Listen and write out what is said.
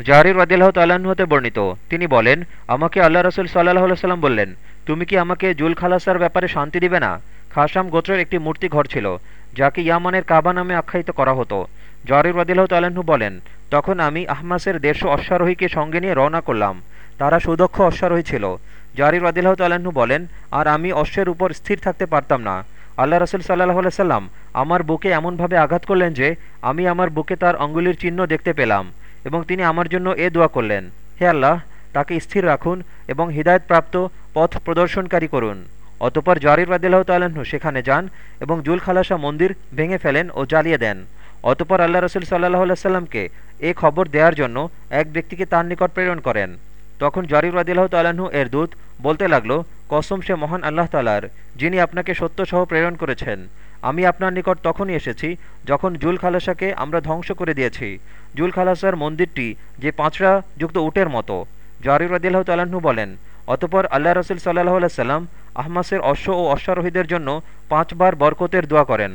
জারির রদিল্লাহ হতে বর্ণিত। তিনি বলেন, আমাকে আল্লাহ রসুল সাল্লাহ সাল্লাম বললেন, তুমি কি আমাকে জুল খালাসার ব্যাপারে শান্তি দিবে না? খাসাম গোত্রের একটি মূর্তি ঘর ছিল, যাকে ইয়ামানের কাবা নামে আখ্যায়িত করা হতো। জারির রদিল্লাহ তাল্লাহ্ন বলেন, তখন আমি আহমাসের দেড়শো অশ্বারোহীকে সঙ্গে নিয়ে রওনা করলাম। তারা সুদক্ষ অশ্বারোহী ছিল। জারির রদিল্লাহ তাল্লাহ্ন বলেন, আর আমি অশ্বের উপর স্থির থাকতে পারতাম না। আল্লাহ রসুল সাল্লাহ সাল্লাম আমার বুকে এমনভাবে আঘাত করলেন যে, আমি আমার বুকে তার অঙ্গুলির চিহ্ন দেখতে পেলাম। এবং তিনি আমার জন্য এ দোয়া করলেন, হে আল্লাহ, তাকে স্থির রাখুন এবং হৃদায়তপ্রাপ্ত পথ প্রদর্শনকারী করুন। অতপর জারির রাদিল্লাহ তাল্লাহ্ন সেখানে যান এবং জুল খালাসা মন্দির ভেঙে ফেলেন ও জ্বালিয়ে দেন। অতপর আল্লাহ রসুল সাল্লাহ সাল্লামকে এ খবর দেওয়ার জন্য এক ব্যক্তিকে তার নিকট প্রেরণ করেন। তখন জারির রাদিল্লাহ তাল্লাহ্ন এর দূত বলতে লাগল কসম সে মহান আল্লাহ তালার যিনি আপনাকে সত্যসহ প্রেরণ করেছেন। আমি আপনার নিকট তখনই এসেছি যখন জুল খালাসাকে আমরা ধ্বংস করে দিয়েছি। জুল খালাসার মন্দিরটি যে পাঁচড়া যুক্ত উটের মতো। জারির আদিল্লাহ তালাহু বলেন, অতপর আল্লাহ রসুল সাল্লাহ সাল্লাম আহমাসের অশ্ব ও অশ্বারোহীদের জন্য পাঁচবার বরকতের দোয়া করেন।